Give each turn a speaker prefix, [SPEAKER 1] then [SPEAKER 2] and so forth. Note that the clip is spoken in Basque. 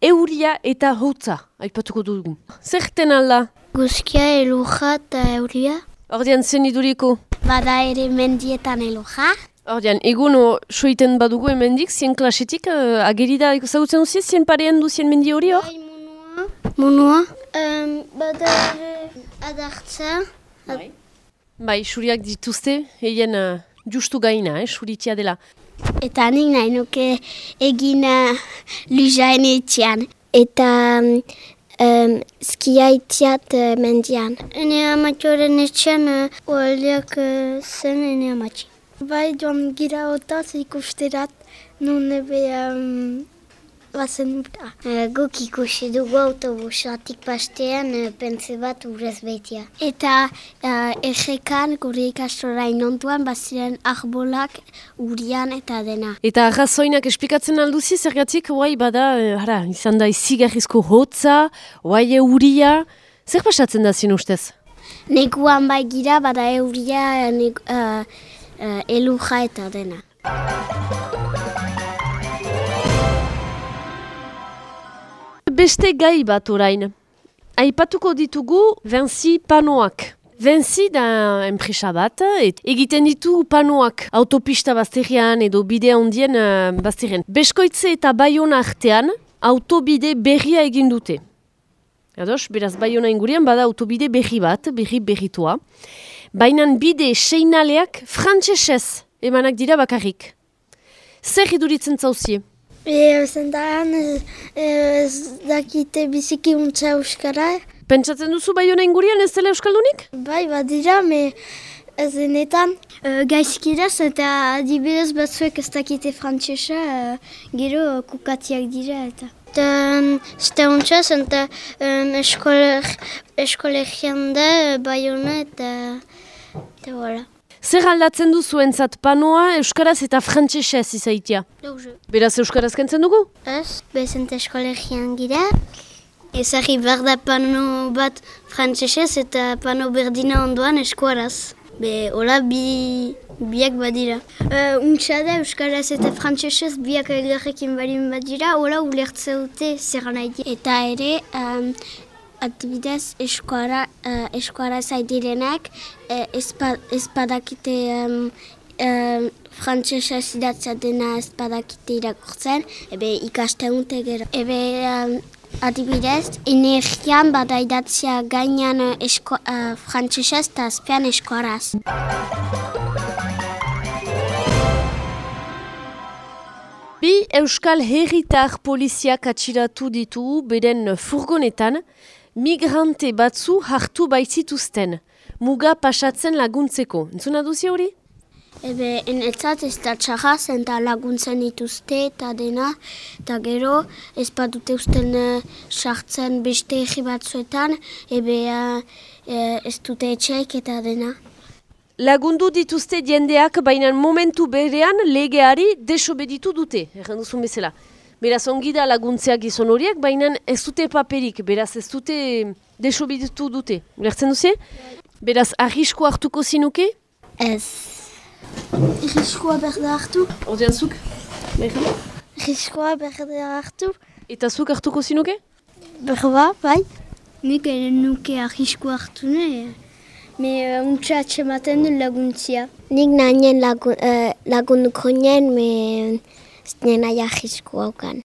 [SPEAKER 1] euria eta hotza, aipatuko dugu. Zerten alda?
[SPEAKER 2] Guzkia eluja eta euria.
[SPEAKER 1] Ordean zen iduriko?
[SPEAKER 2] Bada ere mendietan eluja.
[SPEAKER 1] Ordean, egun soiten badugu emendik, zien klasetik, uh, agerida zautzen duzi, zien parean du zien mendi hori hor?
[SPEAKER 2] Bai, munua. Munua. Um, bada ere adartza.
[SPEAKER 1] Bai. Bai, suriak dituzte, eien uh, justu gaina, eh, suritia dela.
[SPEAKER 2] Eta nik nahi nuke egin uh, lujaen etxean. Eta um, skia itiat uh, mendian. Ene amatxoren etxean uh, oaldiak uh, zen ene amatxi. Bai, joan gira otaz ikusterat, nun ebe um, bazen urta. E, guk ikusi dugu autobusatik pastean e, pentsi bat urrez betia. Eta e, egekan gure ikastora inontuan baziren arbolak urian eta dena.
[SPEAKER 1] Eta arrazoinak esplikatzen alduzi zergatik, guai bada, e, hara, izan da izigarrizko hotza, guai euria, zer pasatzen da zin ustez?
[SPEAKER 2] Neguan bai gira, bada euria, negu, uh, uh, eluja eta dena.
[SPEAKER 1] Beste gai bat orain. Aipatuko ditugu Vinci panoak. Vinci da enpresa bat, et egiten ditu panoak autopista bazterian edo bide handien uh, bazterian. Beskoitze eta baiona artean, autobide berria egin dute. Ados, beraz, baiona ingurian bada autobide berri bat, berri berritua. Baina bide seinaleak frantsesez emanak dira bakarrik. Zer iduritzen zauzie?
[SPEAKER 2] E, zentan, ez dakite biziki untza euskara.
[SPEAKER 1] Pentsatzen duzu bai hona ingurian ez dela euskaldunik?
[SPEAKER 2] Bai, badira, me ez denetan. E, gaizkiraz eta adibidez batzuek ez dakite frantsesa, e, gero kukatiak dira eta. Eta, zeta untza zen eta um, eskolegian da, bai hona eta, eta voilà.
[SPEAKER 1] Zer aldatzen du zuentzat panoa euskaraz eta frantsesez izaitia?
[SPEAKER 2] Dauze.
[SPEAKER 1] Beraz euskaraz kentzen dugu?
[SPEAKER 2] Ez, bezent eskolegian gira. Ezagri behar da pano bat frantsesez eta pano berdina ondoan eskuaraz. Be, hola bi, biak badira. Uh, Untsa da euskaraz eta frantsesez biak elgarrekin badin badira, hola ulertze dute zer nahi. Eta ere, um, adibidez eskuara, uh, eskuara zaidirenak uh, ezpadakite um, um, frantsesa zidatza dena ezpadakite irakurtzen, ebe ikaste unte gero. Ebe um, adibidez, energian badaidatzea gainean esko, uh, frantsesez eta azpean eskuaraz.
[SPEAKER 1] Bi Euskal Herritar poliziak atxiratu ditu beren furgonetan, migrante batzu hartu baitzituzten, muga pasatzen laguntzeko. Entzuna duzi hori?
[SPEAKER 2] Ebe, enetzat ez da txarra zen eta laguntzen dituzte eta dena, eta gero ez badute usten sartzen beste egi batzuetan, ebe ez dute etxeik eta dena.
[SPEAKER 1] Lagundu dituzte jendeak baina momentu berean legeari desobeditu dute, erran duzun bezala. Beraz ongi da laguntzea gizon horiek, baina ez dute paperik, beraz ez dute desobeditu dute. Lertzen duze? Beraz, arrisko hartuko zinuke?
[SPEAKER 2] Ez. Riskoa berda hartu.
[SPEAKER 1] Ordean zuk?
[SPEAKER 2] Riskoa berda hartu.
[SPEAKER 1] Eta zuk hartuko zinuke?
[SPEAKER 2] Berba, bai. Nik nuke arriskoa hartu nahi. Me uh, untsa atxematen du laguntzia. Nik nahien lagun, uh, lagunduko nien, me ez nien aia arriskoa aukan.